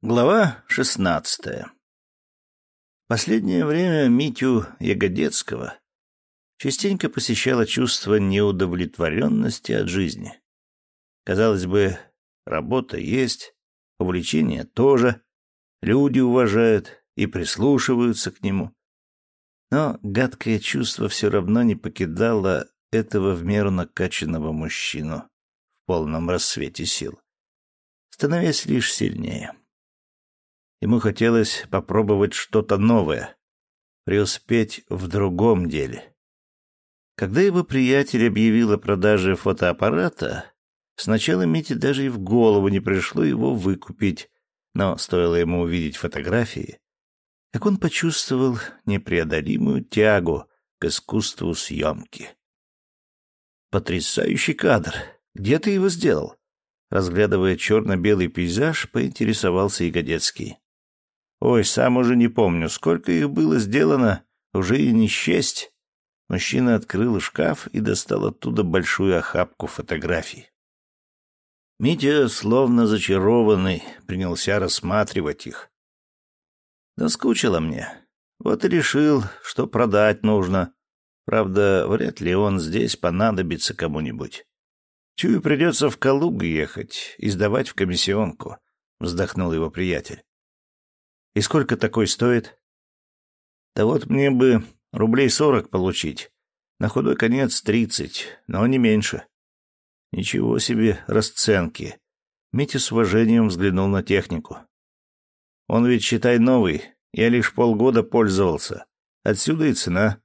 Глава шестнадцатая. Последнее время Митю Ягодецкого частенько посещало чувство неудовлетворенности от жизни. Казалось бы, работа есть, увлечение тоже, люди уважают и прислушиваются к нему. Но гадкое чувство все равно не покидало этого в меру накачанного мужчину в полном рассвете сил, становясь лишь сильнее. Ему хотелось попробовать что-то новое, преуспеть в другом деле. Когда его приятель объявил о продаже фотоаппарата, сначала Мите даже и в голову не пришло его выкупить, но стоило ему увидеть фотографии, как он почувствовал непреодолимую тягу к искусству съемки. «Потрясающий кадр! Где ты его сделал?» Разглядывая черно-белый пейзаж, поинтересовался Ягодецкий. Ой, сам уже не помню, сколько их было сделано, уже и не счесть. Мужчина открыл шкаф и достал оттуда большую охапку фотографий. Митя, словно зачарованный, принялся рассматривать их. Наскучило мне. Вот и решил, что продать нужно. Правда, вряд ли он здесь понадобится кому-нибудь. Чую, придется в Калугу ехать и сдавать в комиссионку, — вздохнул его приятель. И сколько такой стоит? Да вот мне бы рублей сорок получить. На худой конец тридцать, но не меньше. Ничего себе расценки. Митя с уважением взглянул на технику. Он ведь, считай, новый. Я лишь полгода пользовался. Отсюда и цена.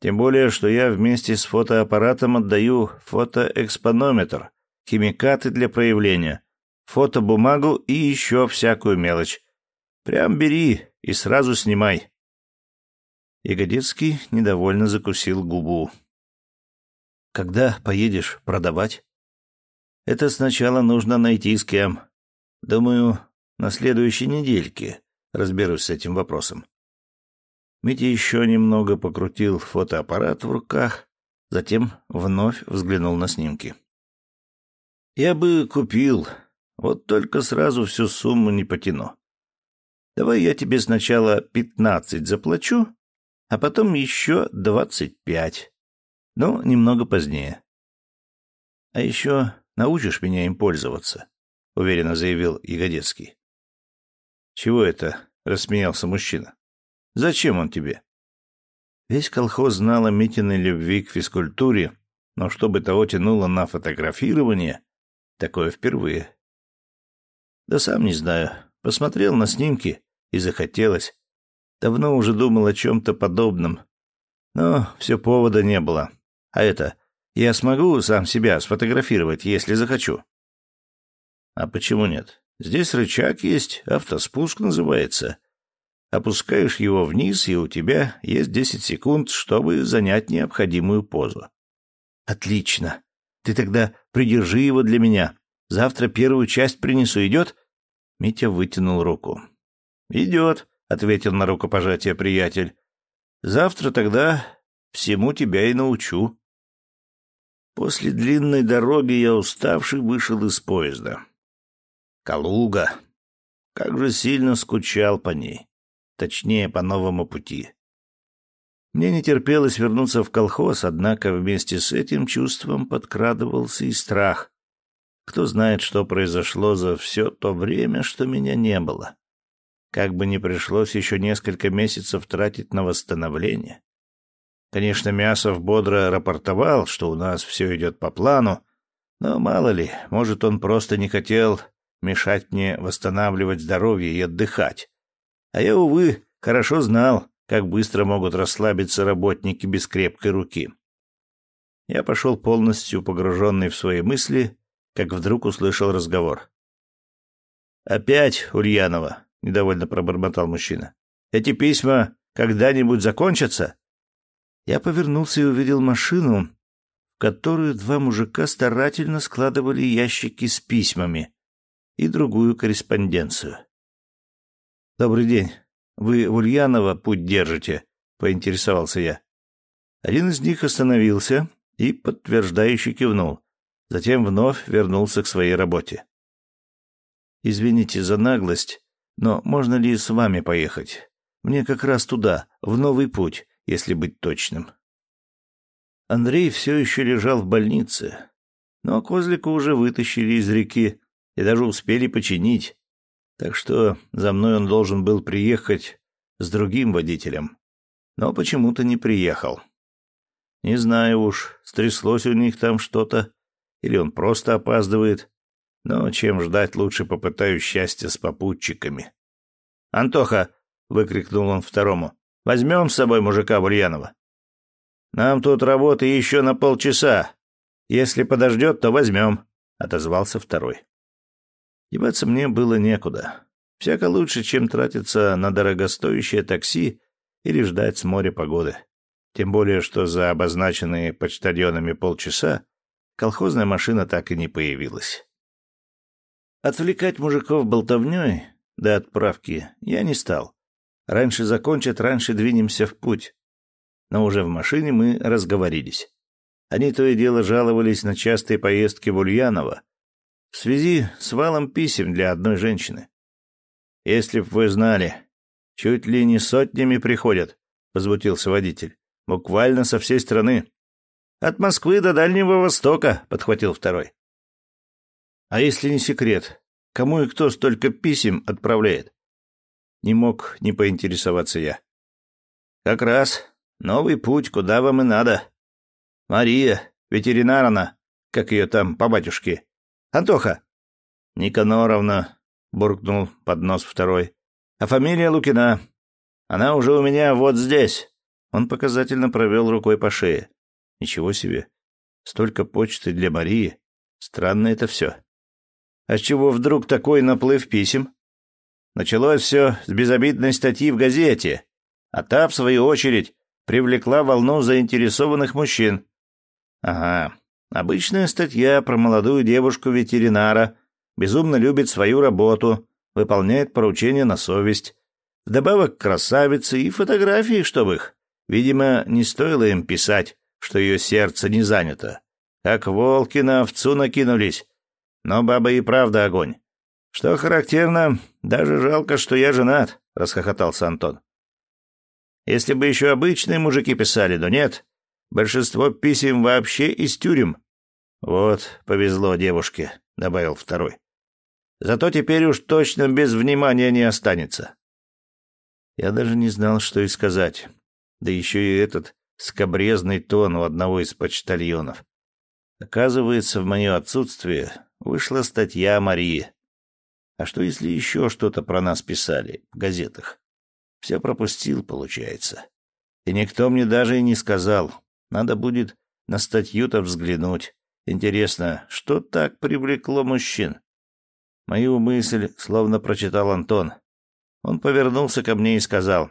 Тем более, что я вместе с фотоаппаратом отдаю фотоэкспонометр, химикаты для проявления, фотобумагу и еще всякую мелочь. Прям бери и сразу снимай. Ягодецкий недовольно закусил губу. Когда поедешь продавать? Это сначала нужно найти с кем. Думаю, на следующей недельке разберусь с этим вопросом. Митя еще немного покрутил фотоаппарат в руках, затем вновь взглянул на снимки. Я бы купил, вот только сразу всю сумму не потяну. Давай я тебе сначала пятнадцать заплачу, а потом еще двадцать пять. Ну, немного позднее. А еще научишь меня им пользоваться, — уверенно заявил Ягодецкий. — Чего это? — рассмеялся мужчина. — Зачем он тебе? Весь колхоз знал о Митиной любви к физкультуре, но чтобы того тянуло на фотографирование, такое впервые. Да сам не знаю. Посмотрел на снимки и захотелось. Давно уже думал о чем-то подобном. Но все повода не было. А это, я смогу сам себя сфотографировать, если захочу. А почему нет? Здесь рычаг есть, автоспуск называется. Опускаешь его вниз, и у тебя есть десять секунд, чтобы занять необходимую позу. Отлично. Ты тогда придержи его для меня. Завтра первую часть принесу, идет? Митя вытянул руку. «Идет», — ответил на рукопожатие приятель. «Завтра тогда всему тебя и научу». После длинной дороги я уставший вышел из поезда. Калуга. Как же сильно скучал по ней. Точнее, по новому пути. Мне не терпелось вернуться в колхоз, однако вместе с этим чувством подкрадывался и страх. Кто знает, что произошло за все то время, что меня не было как бы не пришлось еще несколько месяцев тратить на восстановление. Конечно, Мясов бодро рапортовал, что у нас все идет по плану, но мало ли, может, он просто не хотел мешать мне восстанавливать здоровье и отдыхать. А я, увы, хорошо знал, как быстро могут расслабиться работники без крепкой руки. Я пошел полностью погруженный в свои мысли, как вдруг услышал разговор. «Опять Ульянова?» Недовольно пробормотал мужчина. Эти письма когда-нибудь закончатся? Я повернулся и увидел машину, в которую два мужика старательно складывали ящики с письмами и другую корреспонденцию. Добрый день. Вы в Ульяново путь держите? поинтересовался я. Один из них остановился и подтверждающе кивнул, затем вновь вернулся к своей работе. Извините за наглость, но можно ли с вами поехать? Мне как раз туда, в новый путь, если быть точным. Андрей все еще лежал в больнице, но козлика уже вытащили из реки и даже успели починить, так что за мной он должен был приехать с другим водителем, но почему-то не приехал. Не знаю уж, стряслось у них там что-то, или он просто опаздывает, но чем ждать, лучше попытаюсь счастья с попутчиками. «Антоха!» — выкрикнул он второму. «Возьмем с собой мужика Ульянова». «Нам тут работы еще на полчаса. Если подождет, то возьмем», — отозвался второй. Деваться мне было некуда. Всяко лучше, чем тратиться на дорогостоящее такси или ждать с моря погоды. Тем более, что за обозначенные почтальонами полчаса колхозная машина так и не появилась. Отвлекать мужиков болтовней до отправки я не стал. Раньше закончат, раньше двинемся в путь. Но уже в машине мы разговорились. Они то и дело жаловались на частые поездки в Ульяново в связи с валом писем для одной женщины. «Если б вы знали, чуть ли не сотнями приходят», — возмутился водитель. «Буквально со всей страны». «От Москвы до Дальнего Востока», — подхватил второй. А если не секрет, кому и кто столько писем отправляет? Не мог не поинтересоваться я. Как раз. Новый путь, куда вам и надо. Мария, ветеринарна, как ее там по батюшке. Антоха. Никаноровна, буркнул под нос второй. А фамилия Лукина. Она уже у меня вот здесь. Он показательно провел рукой по шее. Ничего себе. Столько почты для Марии. Странно это все. А с чего вдруг такой наплыв писем? Началось все с безобидной статьи в газете, а та, в свою очередь, привлекла волну заинтересованных мужчин. Ага, обычная статья про молодую девушку-ветеринара, безумно любит свою работу, выполняет поручения на совесть. Вдобавок красавицы и фотографии, чтобы их. Видимо, не стоило им писать, что ее сердце не занято. Как волки на овцу накинулись, но баба и правда огонь. Что характерно, даже жалко, что я женат, расхохотался Антон. Если бы еще обычные мужики писали, но нет. Большинство писем вообще из тюрем. Вот, повезло девушке, добавил второй. Зато теперь уж точно без внимания не останется. Я даже не знал, что и сказать. Да еще и этот скобрезный тон у одного из почтальонов. Оказывается, в мое отсутствие вышла статья Марии. А что, если еще что-то про нас писали в газетах? Все пропустил, получается. И никто мне даже и не сказал. Надо будет на статью-то взглянуть. Интересно, что так привлекло мужчин? Мою мысль словно прочитал Антон. Он повернулся ко мне и сказал.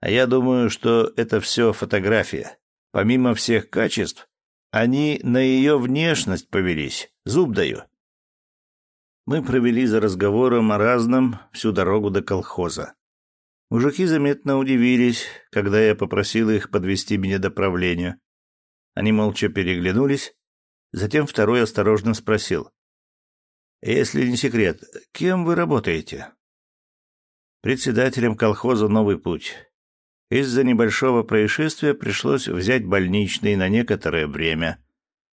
А я думаю, что это все фотография. Помимо всех качеств, они на ее внешность повелись. Зуб даю. Мы провели за разговором о разном всю дорогу до колхоза. Мужики заметно удивились, когда я попросил их подвести меня до правления. Они молча переглянулись. Затем второй осторожно спросил. «Если не секрет, кем вы работаете?» «Председателем колхоза «Новый путь». Из-за небольшого происшествия пришлось взять больничный на некоторое время.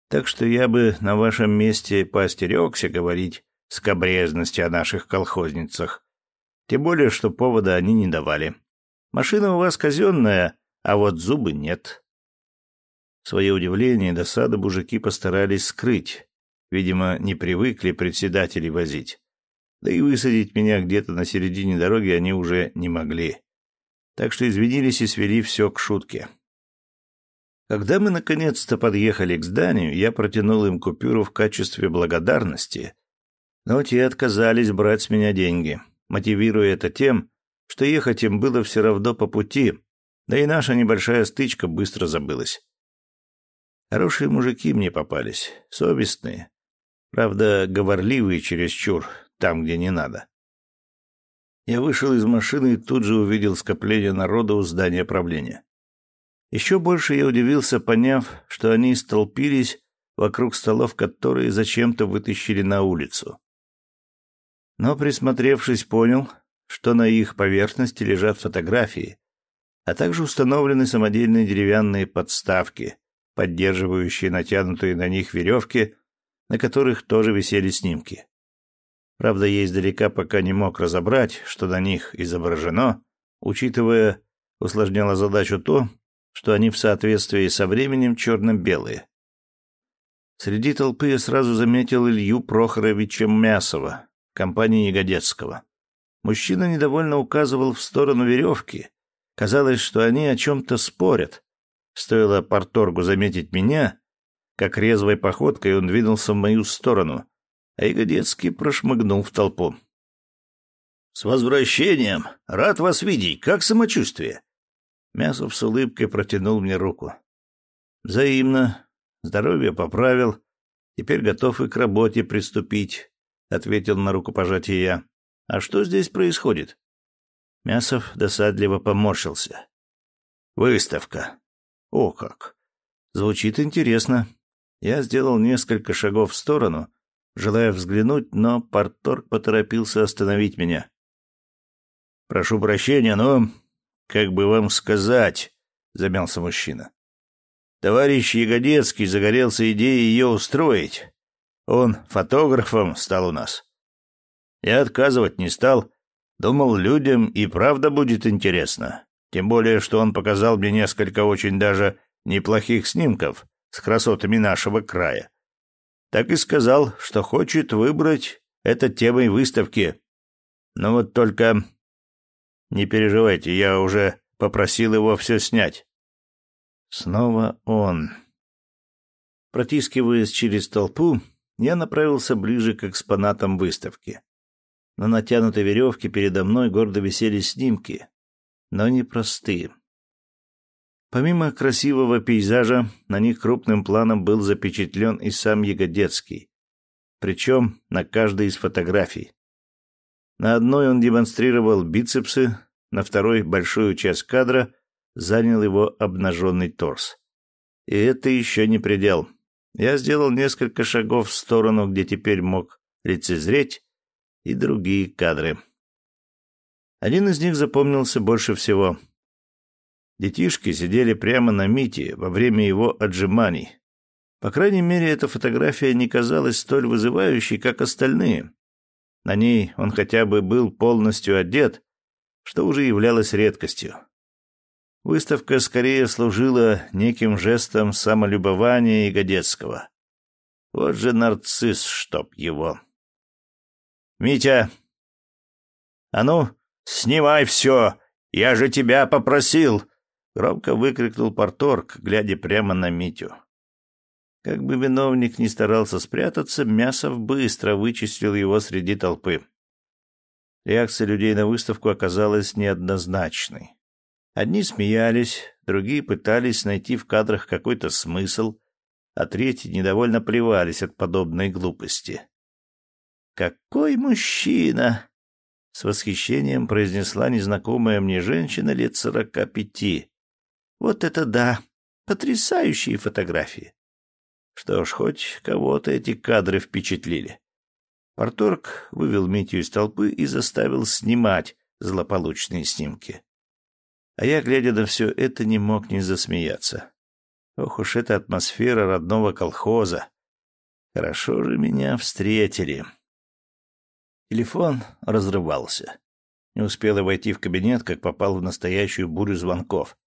Так что я бы на вашем месте поостерегся говорить скобрезности о наших колхозницах. Тем более, что повода они не давали. Машина у вас казенная, а вот зубы нет. Свое удивление и досаду мужики постарались скрыть. Видимо, не привыкли председателей возить. Да и высадить меня где-то на середине дороги они уже не могли так что извинились и свели все к шутке. Когда мы наконец-то подъехали к зданию, я протянул им купюру в качестве благодарности, но те отказались брать с меня деньги, мотивируя это тем, что ехать им было все равно по пути, да и наша небольшая стычка быстро забылась. Хорошие мужики мне попались, совестные, правда, говорливые чересчур, там, где не надо. Я вышел из машины и тут же увидел скопление народа у здания правления. Еще больше я удивился, поняв, что они столпились вокруг столов, которые зачем-то вытащили на улицу. Но, присмотревшись, понял, что на их поверхности лежат фотографии, а также установлены самодельные деревянные подставки, поддерживающие натянутые на них веревки, на которых тоже висели снимки. Правда, я издалека пока не мог разобрать, что на них изображено, учитывая, усложняло задачу то, что они в соответствии со временем черно-белые. Среди толпы я сразу заметил Илью Прохоровича Мясова, компании Ягодецкого. Мужчина недовольно указывал в сторону веревки. Казалось, что они о чем-то спорят. Стоило порторгу заметить меня, как резвой походкой он двинулся в мою сторону, а Ягодецкий прошмыгнул в толпу. «С возвращением! Рад вас видеть! Как самочувствие?» Мясов с улыбкой протянул мне руку. «Взаимно. Здоровье поправил. Теперь готов и к работе приступить», — ответил на рукопожатие я. «А что здесь происходит?» Мясов досадливо поморщился. «Выставка. О как! Звучит интересно. Я сделал несколько шагов в сторону, желая взглянуть, но Парторг поторопился остановить меня. «Прошу прощения, но... Как бы вам сказать...» — замялся мужчина. Товарищ Ягодецкий загорелся идеей ее устроить. Он фотографом стал у нас. Я отказывать не стал. Думал, людям и правда будет интересно. Тем более, что он показал мне несколько очень даже неплохих снимков с красотами нашего края. Так и сказал, что хочет выбрать это темой выставки. Но вот только... Не переживайте, я уже попросил его все снять. Снова он. Протискиваясь через толпу, я направился ближе к экспонатам выставки. На натянутой веревке передо мной гордо висели снимки, но не простые. Помимо красивого пейзажа, на них крупным планом был запечатлен и сам Ягодецкий, причем на каждой из фотографий. На одной он демонстрировал бицепсы, на второй большую часть кадра занял его обнаженный торс. И это еще не предел. Я сделал несколько шагов в сторону, где теперь мог лицезреть и другие кадры. Один из них запомнился больше всего. Детишки сидели прямо на Мите во время его отжиманий. По крайней мере, эта фотография не казалась столь вызывающей, как остальные. На ней он хотя бы был полностью одет, что уже являлось редкостью. Выставка скорее служила неким жестом самолюбования Ягодецкого. Вот же нарцисс, чтоб его. «Митя! А ну, снимай все! Я же тебя попросил!» Громко выкрикнул порторг, глядя прямо на Митю. Как бы виновник ни старался спрятаться, Мясов быстро вычислил его среди толпы. Реакция людей на выставку оказалась неоднозначной. Одни смеялись, другие пытались найти в кадрах какой-то смысл, а третьи недовольно плевались от подобной глупости. «Какой мужчина!» — с восхищением произнесла незнакомая мне женщина лет сорока пяти. «Вот это да! Потрясающие фотографии!» Что ж, хоть кого-то эти кадры впечатлили. Порторг вывел Митю из толпы и заставил снимать злополучные снимки. А я, глядя на все это, не мог не засмеяться. Ох уж эта атмосфера родного колхоза. Хорошо же меня встретили. Телефон разрывался. Не успел я войти в кабинет, как попал в настоящую бурю звонков.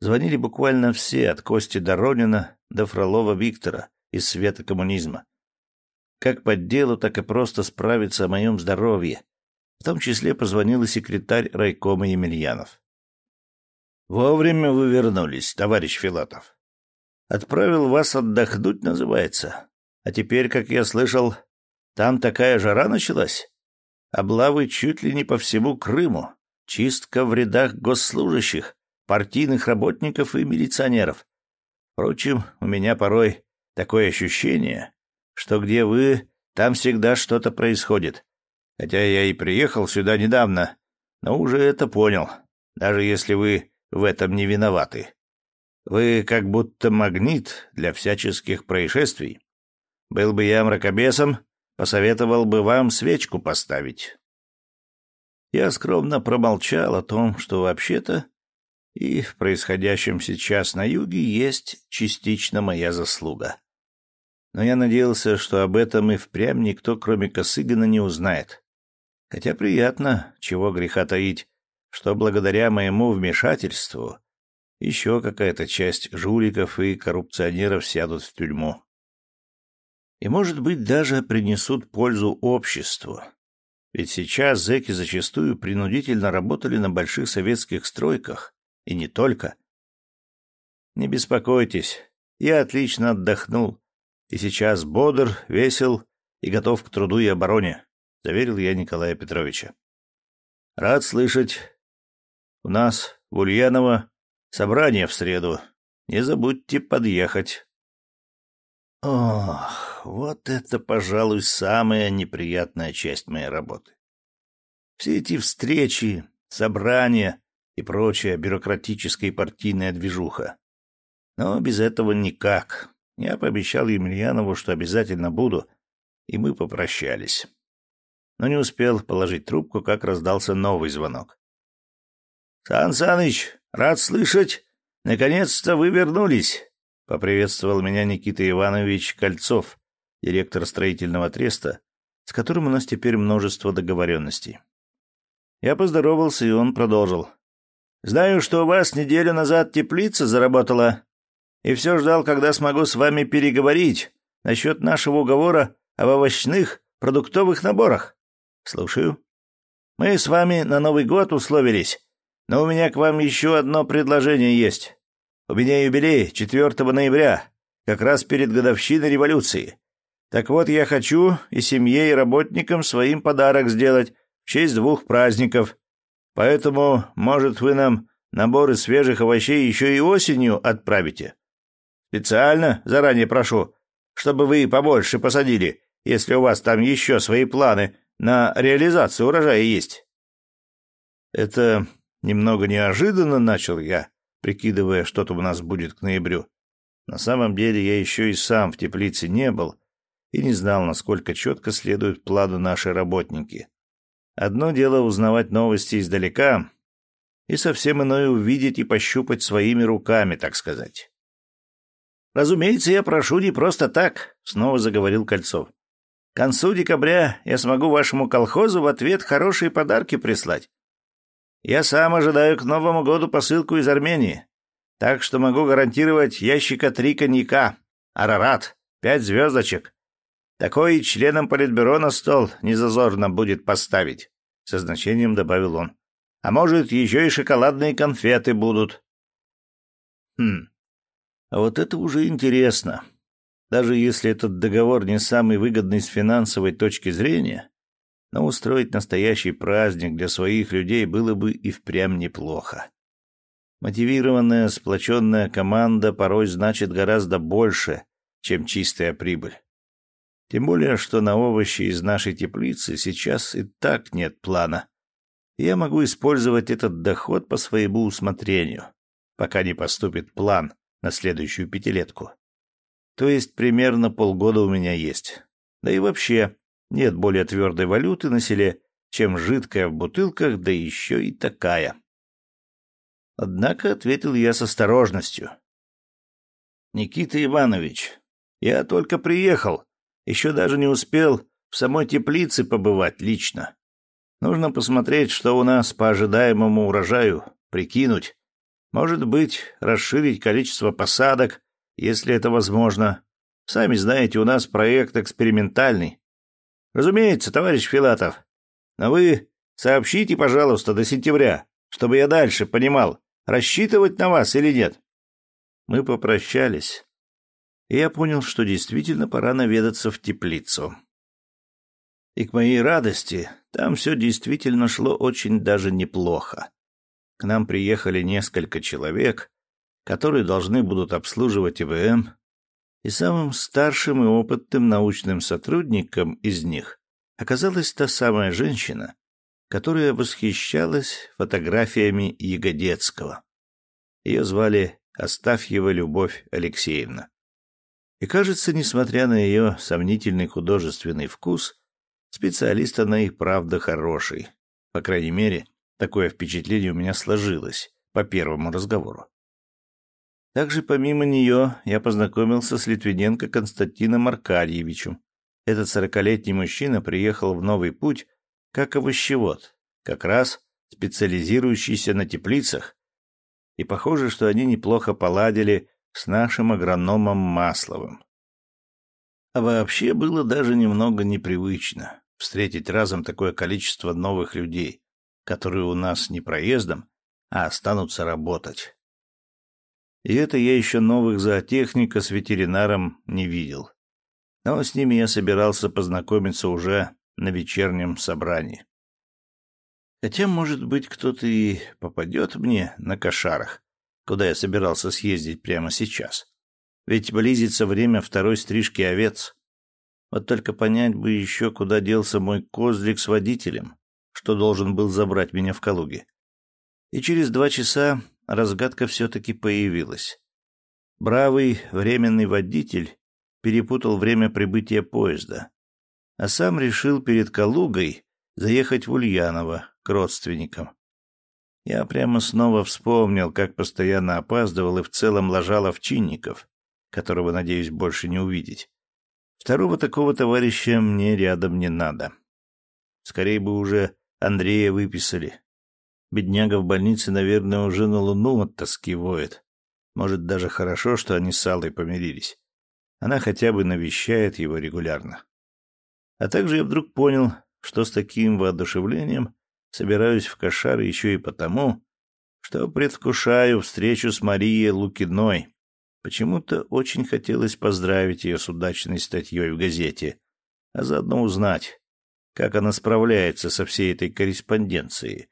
Звонили буквально все, от Кости Доронина до Фролова Виктора из света коммунизма. Как по делу, так и просто справиться о моем здоровье. В том числе позвонил и секретарь райкома Емельянов. Вовремя вы вернулись, товарищ Филатов. Отправил вас отдохнуть, называется. А теперь, как я слышал, там такая жара началась. Облавы чуть ли не по всему Крыму. Чистка в рядах госслужащих, партийных работников и милиционеров. Впрочем, у меня порой такое ощущение, что где вы, там всегда что-то происходит. Хотя я и приехал сюда недавно, но уже это понял. Даже если вы в этом не виноваты. Вы как будто магнит для всяческих происшествий. Был бы я мракобесом, посоветовал бы вам свечку поставить. я скромно промолчал о том, что вообще-то и в происходящем сейчас на юге есть частично моя заслуга. Но я надеялся, что об этом и впрямь никто, кроме Косыгина, не узнает. Хотя приятно, чего греха таить, что благодаря моему вмешательству еще какая-то часть жуликов и коррупционеров сядут в тюрьму. И, может быть, даже принесут пользу обществу. Ведь сейчас зэки зачастую принудительно работали на больших советских стройках, и не только. Не беспокойтесь, я отлично отдохнул, и сейчас бодр, весел и готов к труду и обороне, — заверил я Николая Петровича. Рад слышать. У нас в Ульяново собрание в среду. Не забудьте подъехать. Ох, вот это, пожалуй, самая неприятная часть моей работы. Все эти встречи, собрания, и прочая бюрократическая и партийная движуха. Но без этого никак. Я пообещал Емельянову, что обязательно буду, и мы попрощались. Но не успел положить трубку, как раздался новый звонок. — Сан Саныч, рад слышать. Наконец-то вы вернулись, — поприветствовал меня Никита Иванович Кольцов, директор строительного треста, с которым у нас теперь множество договоренностей. Я поздоровался, и он продолжил. Знаю, что у вас неделю назад теплица заработала, и все ждал, когда смогу с вами переговорить насчет нашего уговора об овощных продуктовых наборах. Слушаю. Мы с вами на Новый год условились, но у меня к вам еще одно предложение есть. У меня юбилей 4 ноября, как раз перед годовщиной революции. Так вот, я хочу и семье, и работникам своим подарок сделать в честь двух праздников — Поэтому, может, вы нам наборы свежих овощей еще и осенью отправите? Специально заранее прошу, чтобы вы побольше посадили, если у вас там еще свои планы на реализацию урожая есть. Это немного неожиданно начал я, прикидывая, что там у нас будет к ноябрю. На самом деле я еще и сам в теплице не был и не знал, насколько четко следуют плану наши работники. Одно дело узнавать новости издалека, и совсем иное увидеть и пощупать своими руками, так сказать. «Разумеется, я прошу не просто так», — снова заговорил Кольцов. «К концу декабря я смогу вашему колхозу в ответ хорошие подарки прислать. Я сам ожидаю к Новому году посылку из Армении, так что могу гарантировать ящика три коньяка, арарат, пять звездочек, такой и членам политбюро на стол незазорно будет поставить, — со значением добавил он. А может, еще и шоколадные конфеты будут. Хм, а вот это уже интересно. Даже если этот договор не самый выгодный с финансовой точки зрения, но устроить настоящий праздник для своих людей было бы и впрямь неплохо. Мотивированная, сплоченная команда порой значит гораздо больше, чем чистая прибыль. Тем более, что на овощи из нашей теплицы сейчас и так нет плана. Я могу использовать этот доход по своему усмотрению, пока не поступит план на следующую пятилетку. То есть примерно полгода у меня есть. Да и вообще, нет более твердой валюты на селе, чем жидкая в бутылках, да еще и такая. Однако ответил я с осторожностью. «Никита Иванович, я только приехал, еще даже не успел в самой теплице побывать лично. Нужно посмотреть, что у нас по ожидаемому урожаю, прикинуть. Может быть, расширить количество посадок, если это возможно. Сами знаете, у нас проект экспериментальный. Разумеется, товарищ Филатов. Но вы сообщите, пожалуйста, до сентября, чтобы я дальше понимал, рассчитывать на вас или нет. Мы попрощались и я понял, что действительно пора наведаться в теплицу. И к моей радости, там все действительно шло очень даже неплохо. К нам приехали несколько человек, которые должны будут обслуживать ИВМ, и самым старшим и опытным научным сотрудником из них оказалась та самая женщина, которая восхищалась фотографиями Ягодецкого. Ее звали Астафьева Любовь Алексеевна. И кажется, несмотря на ее сомнительный художественный вкус, специалист она и правда хороший. По крайней мере, такое впечатление у меня сложилось по первому разговору. Также помимо нее я познакомился с Литвиненко Константином Аркадьевичем. Этот сорокалетний мужчина приехал в новый путь как овощевод, как раз специализирующийся на теплицах, и похоже, что они неплохо поладили с нашим агрономом Масловым. А вообще было даже немного непривычно встретить разом такое количество новых людей, которые у нас не проездом, а останутся работать. И это я еще новых зоотехника с ветеринаром не видел. Но с ними я собирался познакомиться уже на вечернем собрании. Хотя, может быть, кто-то и попадет мне на кошарах, куда я собирался съездить прямо сейчас. Ведь близится время второй стрижки овец. Вот только понять бы еще, куда делся мой козлик с водителем, что должен был забрать меня в Калуге. И через два часа разгадка все-таки появилась. Бравый временный водитель перепутал время прибытия поезда, а сам решил перед Калугой заехать в Ульяново к родственникам. Я прямо снова вспомнил, как постоянно опаздывал и в целом лажал овчинников, которого, надеюсь, больше не увидеть. Второго такого товарища мне рядом не надо. Скорее бы уже Андрея выписали. Бедняга в больнице, наверное, уже на луну от тоски воет. Может, даже хорошо, что они с Аллой помирились. Она хотя бы навещает его регулярно. А также я вдруг понял, что с таким воодушевлением собираюсь в Кошары еще и потому, что предвкушаю встречу с Марией Лукиной. Почему-то очень хотелось поздравить ее с удачной статьей в газете, а заодно узнать, как она справляется со всей этой корреспонденцией,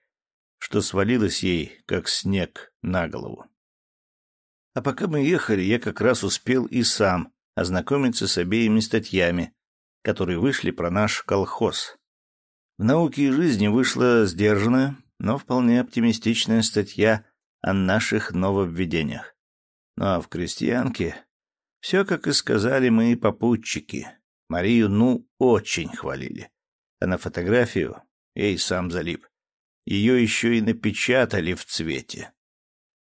что свалилось ей, как снег, на голову. А пока мы ехали, я как раз успел и сам ознакомиться с обеими статьями, которые вышли про наш колхоз. В «Науке и жизни» вышла сдержанная, но вполне оптимистичная статья о наших нововведениях. Ну а в «Крестьянке» все, как и сказали мои попутчики. Марию, ну, очень хвалили. А на фотографию и сам залип. Ее еще и напечатали в цвете.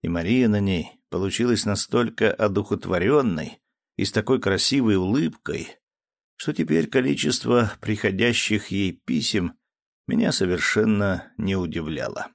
И Мария на ней получилась настолько одухотворенной и с такой красивой улыбкой, что теперь количество приходящих ей писем меня совершенно не удивляло.